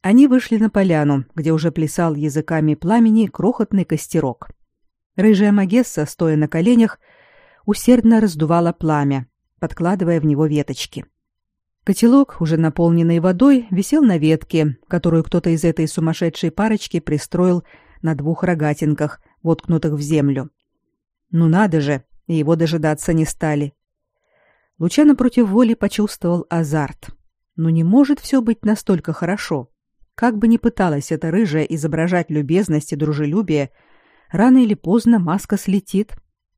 Они вышли на поляну, где уже плясал языками пламени крохотный костерок. Рыжая Магесса, стоя на коленях, усердно раздувала пламя, подкладывая в него веточки. Котелок, уже наполненный водой, висел на ветке, которую кто-то из этой сумасшедшей парочки пристроил на двух рогатинках, воткнутых в землю. Ну надо же, его дожидаться не стали. Лучано против воли почувствовал азарт. Но не может все быть настолько хорошо. Как бы ни пыталась эта рыжая изображать любезность и дружелюбие, рано или поздно маска слетит.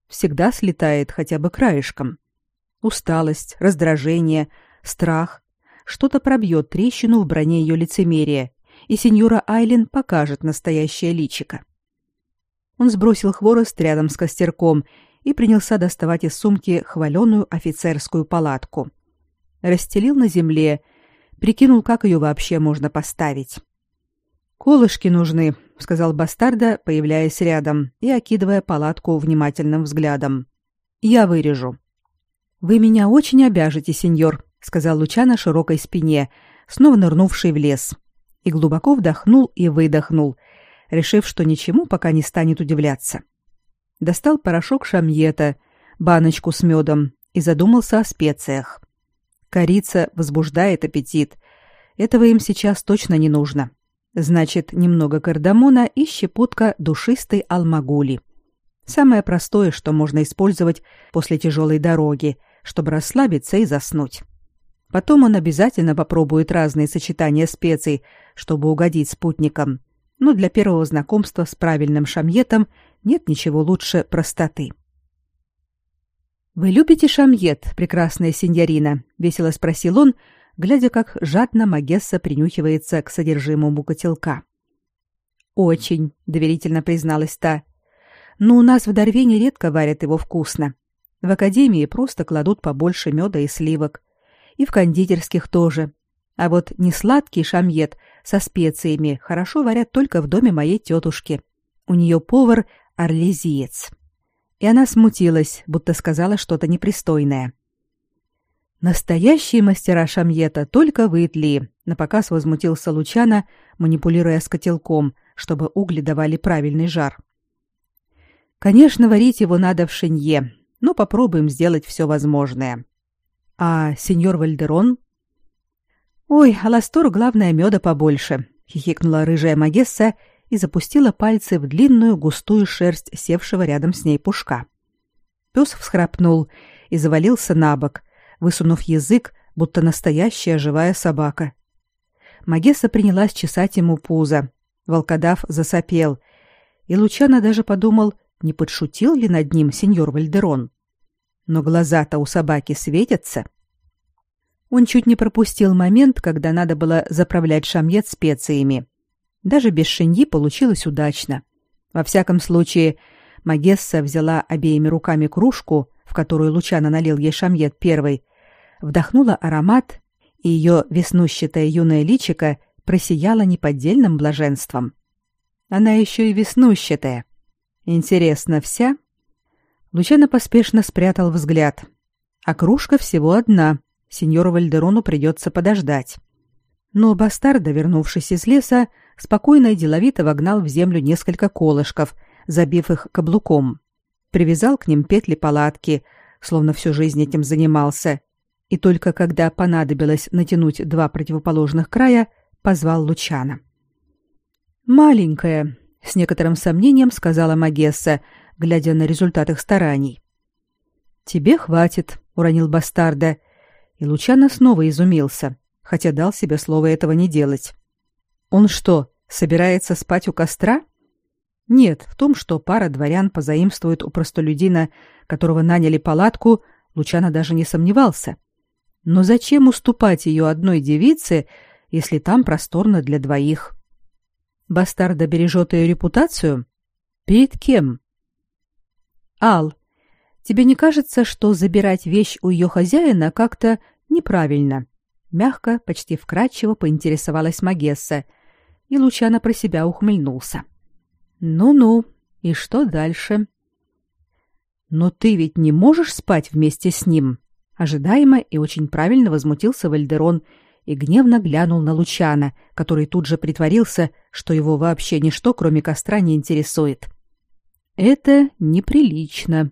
Всегда слетает хотя бы краешком. Усталость, раздражение, страх. Что-то пробьет трещину в броне ее лицемерия, и сеньора Айлен покажет настоящее личико. Он сбросил хворост рядом с костерком и принялся доставать из сумки хваленую офицерскую палатку. Расстелил на земле, прикинул, как ее вообще можно поставить. «Колышки нужны», — сказал бастарда, появляясь рядом и окидывая палатку внимательным взглядом. «Я вырежу». «Вы меня очень обяжете, сеньор», — сказал Лучано широкой спине, снова нырнувший в лес, и глубоко вдохнул и выдохнул, решив, что ничему пока не станет удивляться. Достал порошок шамьета, баночку с медом и задумался о специях. Корица возбуждает аппетит. Этого им сейчас точно не нужно. Значит, немного кардамона и щепотка душистой алмагули. Самое простое, что можно использовать после тяжелой дороги, чтобы расслабиться и заснуть. Потом он обязательно попробует разные сочетания специй, чтобы угодить спутникам. Но для первого знакомства с правильным шамьетом нет ничего лучше простоты. «Вы любите шамьет, прекрасная сеньорина?» — весело спросил он, глядя, как жадно Магесса принюхивается к содержимому котелка. «Очень», — доверительно призналась та. «Но у нас в Дорвене редко варят его вкусно. В академии просто кладут побольше меда и сливок. И в кондитерских тоже. А вот несладкий шамьет со специями хорошо варят только в доме моей тетушки. У нее повар орлезиец». И она смутилась, будто сказала что-то непристойное. Настоящие мастера шамьета только в Итли, напоказ возмутился Лучана, манипулируя с котелком, чтобы угли давали правильный жар. Конечно, варить его надо в шинье, но попробуем сделать все возможное. А сеньор Вальдерон? Ой, Аластор, главное, меда побольше, хихикнула рыжая магесса и запустила пальцы в длинную густую шерсть севшего рядом с ней пушка. Пес всхрапнул и завалился на бок, высунув язык, будто настоящая живая собака. Магесса принялась чесать ему пузо. Волкодав засопел, и Лучано даже подумал, не подшутил ли над ним сеньор Вальдерон. Но глаза-то у собаки светятся. Он чуть не пропустил момент, когда надо было заправлять шамьет специями. Даже без шиньи получилось удачно. Во всяком случае, Магесса взяла обеими руками кружку, в которую Лучано налил ей шамьет первой, вдохнула аромат, и ее веснущатое юное личико просияло неподдельным блаженством. Она еще и веснущатая. Интересно, вся? Лучано поспешно спрятал взгляд. А кружка всего одна. Сеньору Вальдерону придется подождать. Но бастарда, вернувшись из леса, спокойно и деловито вогнал в землю несколько колышков, забив их каблуком. Привязал к ним петли палатки, словно всю жизнь этим занимался, и только когда понадобилось натянуть два противоположных края, позвал Лучана. «Маленькая», — с некоторым сомнением сказала Магесса, глядя на результат их стараний. «Тебе хватит», — уронил бастарда, и Лучано снова изумился, хотя дал себе слово этого не делать. «Он что, собирается спать у костра?» Нет, в том, что пара дворян позаимствует у простолюдина, которого наняли палатку, Лучано даже не сомневался. Но зачем уступать ее одной девице, если там просторно для двоих? Бастарда бережет ее репутацию? Перед кем? Ал, тебе не кажется, что забирать вещь у ее хозяина как-то неправильно? Мягко, почти вкрадчиво поинтересовалась Магесса, и Лучано про себя ухмыльнулся. Ну-ну, и что дальше? Но ты ведь не можешь спать вместе с ним, Ожидаемо и очень правильно возмутился Вальдерон и гневно глянул на Лучана, который тут же притворился, что его вообще ничто, кроме костра, не интересует. Это неприлично.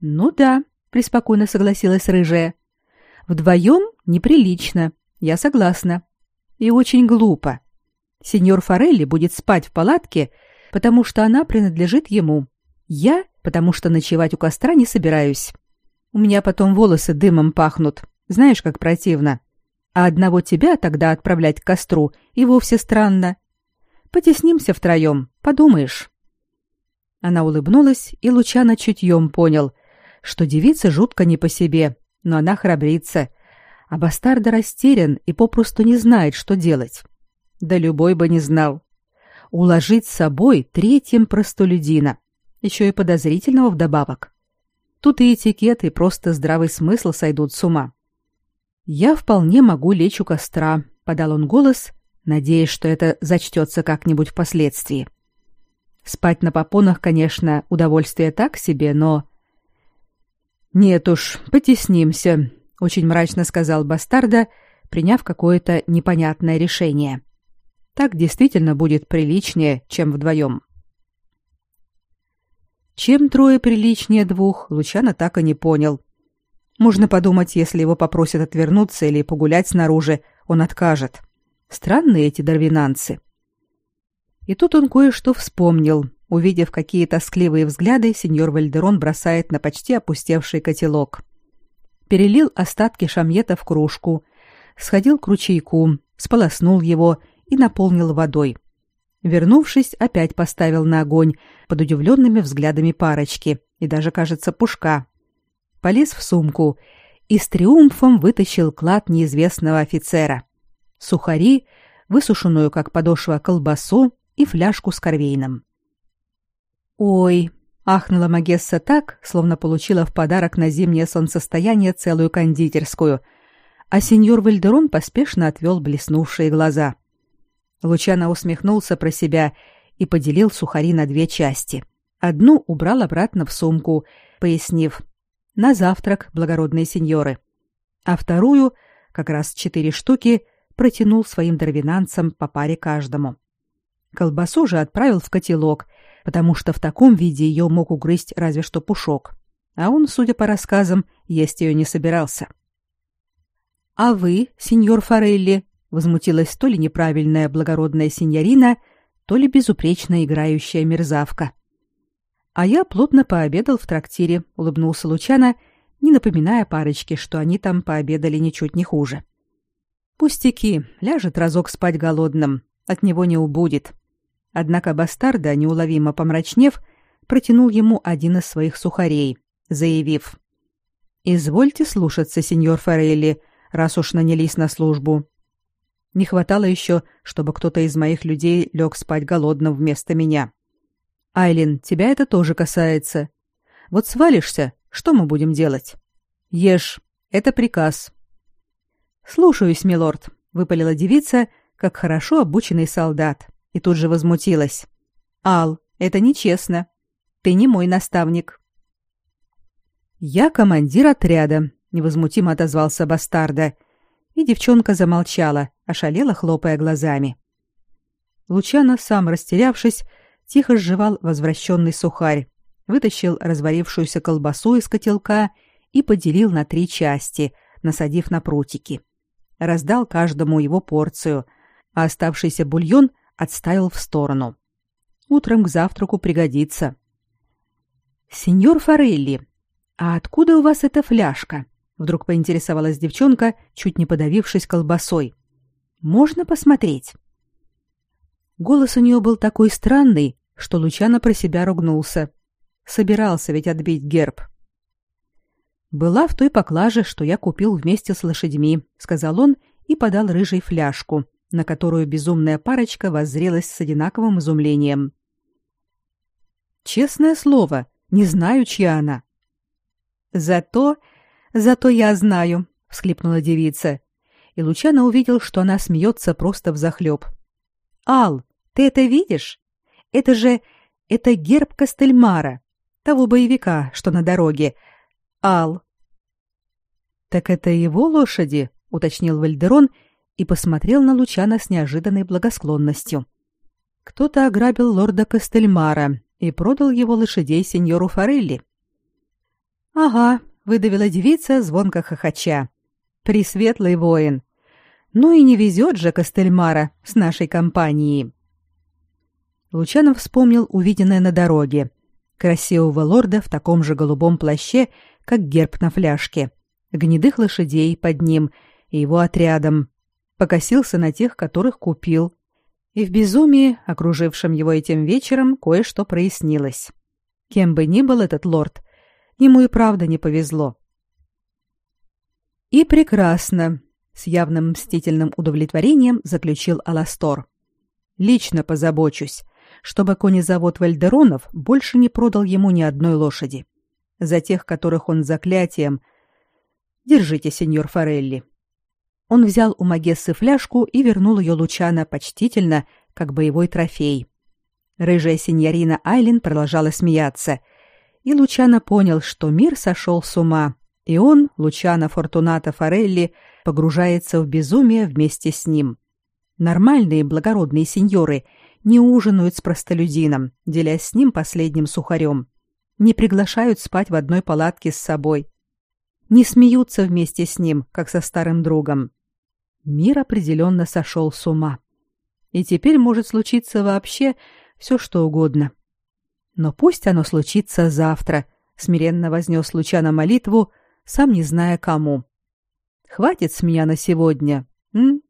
Ну да, преспокойно согласилась рыжая. Вдвоем неприлично, я согласна. И очень глупо. Сеньор Форелли будет спать в палатке, потому что она принадлежит ему. Я, потому что ночевать у костра не собираюсь. У меня потом волосы дымом пахнут. Знаешь, как противно. А одного тебя тогда отправлять к костру и вовсе странно. Потеснимся втроем, подумаешь. Она улыбнулась, и Лучано чутьем понял, что девица жутко не по себе, но она храбрится, а бастарда растерян и попросту не знает, что делать. Да любой бы не знал. Уложить с собой третьим простолюдина, еще и подозрительного вдобавок. Тут и этикет, и просто здравый смысл сойдут с ума. «Я вполне могу лечь у костра», — подал он голос, надеясь, что это зачтется как-нибудь впоследствии. Спать на попонах, конечно, удовольствие так себе, но... «Нет уж, потеснимся», — очень мрачно сказал Бастарда, приняв какое-то непонятное решение. «Так действительно будет приличнее, чем вдвоем». Чем трое приличнее двух, Лучано так и не понял. Можно подумать, если его попросят отвернуться или погулять снаружи, он откажет. Странные эти дарвинанцы. И тут он кое-что вспомнил, увидев, какие тоскливые взгляды сеньор Вальдерон бросает на почти опустевший котелок. Перелил остатки шамьета в кружку, сходил к ручейку, сполоснул его и наполнил водой. Вернувшись, опять поставил на огонь под удивленными взглядами парочки и даже, кажется, пушка. Полез в сумку и с триумфом вытащил клад неизвестного офицера. Сухари, высушенную, как подошва, колбасу и фляжку с корвейном. «Ой!» — ахнула Магесса так, словно получила в подарок на зимнее солнцестояние целую кондитерскую, а сеньор Вальдерон поспешно отвел блеснувшие глаза — Лучано усмехнулся про себя и поделил сухари на две части. Одну убрал обратно в сумку, пояснив «На завтрак, благородные сеньоры», а вторую, как раз четыре штуки, протянул своим дарвинанцам по паре каждому. Колбасу же отправил в котелок, потому что в таком виде ее мог угрызть разве что пушок, а он, судя по рассказам, есть ее не собирался. «А вы, сеньор Форелли, возмутилась то ли неправильная благородная синьорина, то ли безупречно играющая мерзавка. А я плотно пообедал в трактире, улыбнулся Лучано, не напоминая парочке, что они там пообедали ничуть не хуже. Пустяки, ляжет разок спать голодным, от него не убудет. Однако бастарда, неуловимо помрачнев, протянул ему один из своих сухарей, заявив: "Извольте слушаться, сеньор Форелли, раз уж нанялись на службу. Не хватало еще, чтобы кто-то из моих людей лег спать голодным вместо меня. Айлин, тебя это тоже касается. Вот свалишься, что мы будем делать? Ешь. Это приказ. Слушаюсь, милорд, выпалила девица, как хорошо обученный солдат, и тут же возмутилась. Ал, это нечестно. Ты не мой наставник. Я командир отряда, невозмутимо отозвался бастарда и девчонка замолчала, ошалела, хлопая глазами. Лучано, сам растерявшись, тихо сживал возвращенный сухарь, вытащил разварившуюся колбасу из котелка и поделил на три части, насадив на прутики. Раздал каждому его порцию, а оставшийся бульон отставил в сторону. Утром к завтраку пригодится. «Сеньор Форелли, а откуда у вас эта фляжка?» Вдруг поинтересовалась девчонка, чуть не подавившись колбасой. Можно посмотреть. Голос у нее был такой странный, что Лучано про себя ругнулся. Собирался ведь отбить герб. Была в той поклаже, что я купил вместе с лошадьми, сказал он и подал рыжей фляжку, на которую безумная парочка воззрелась с одинаковым изумлением. Честное слово, не знаю, чья она. Зато Зато я знаю, всхлипнула девица. И Лучано увидел, что она смеется просто взахлеб. Ал, ты это видишь? Это же это герб Костельмара, того боевика, что на дороге. Ал. Так это его лошади, уточнил Вальдерон и посмотрел на Лучано с неожиданной благосклонностью. Кто-то ограбил лорда Костельмара, и продал его лошадей сеньору Форелли. Ага, выдавила девица звонко хохоча. Пресветлый воин. Ну и не везет же Костельмара с нашей компанией. Лучанов вспомнил увиденное на дороге. Красивого лорда в таком же голубом плаще, как герб на фляжке. Гнедых лошадей под ним и его отрядом. Покосился на тех, которых купил. И в безумии, окружившем его этим вечером, кое-что прояснилось. Кем бы ни был этот лорд, ему и правда не повезло. И прекрасно, с явным мстительным удовлетворением заключил Аластор. Лично позабочусь, чтобы конезавод Вальдеронов больше не продал ему ни одной лошади. За тех, которых он заклятием. Держите, сеньор Форелли. Он взял у Магессы фляжку и вернул ее Лучана почтительно, как боевой трофей. Рыжая сеньорина Айлин продолжала смеяться, и Лучана понял, что мир сошел с ума, и он, Лучано Фортуната Форелли, погружается в безумие вместе с ним. Нормальные благородные сеньоры не ужинают с простолюдином, делясь с ним последним сухарем, не приглашают спать в одной палатке с собой, не смеются вместе с ним, как со старым другом. Мир определенно сошел с ума. И теперь может случиться вообще все, что угодно. Но пусть оно случится завтра, смиренно вознес Лучано молитву, сам не зная кому. Хватит с меня на сегодня. М?